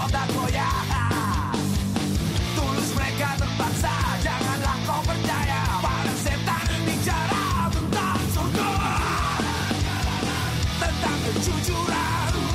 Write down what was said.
otak goyah Tulus mereka terpaksa Janganlah kau percaya para setan bicara tentang surga Tentang kejujuran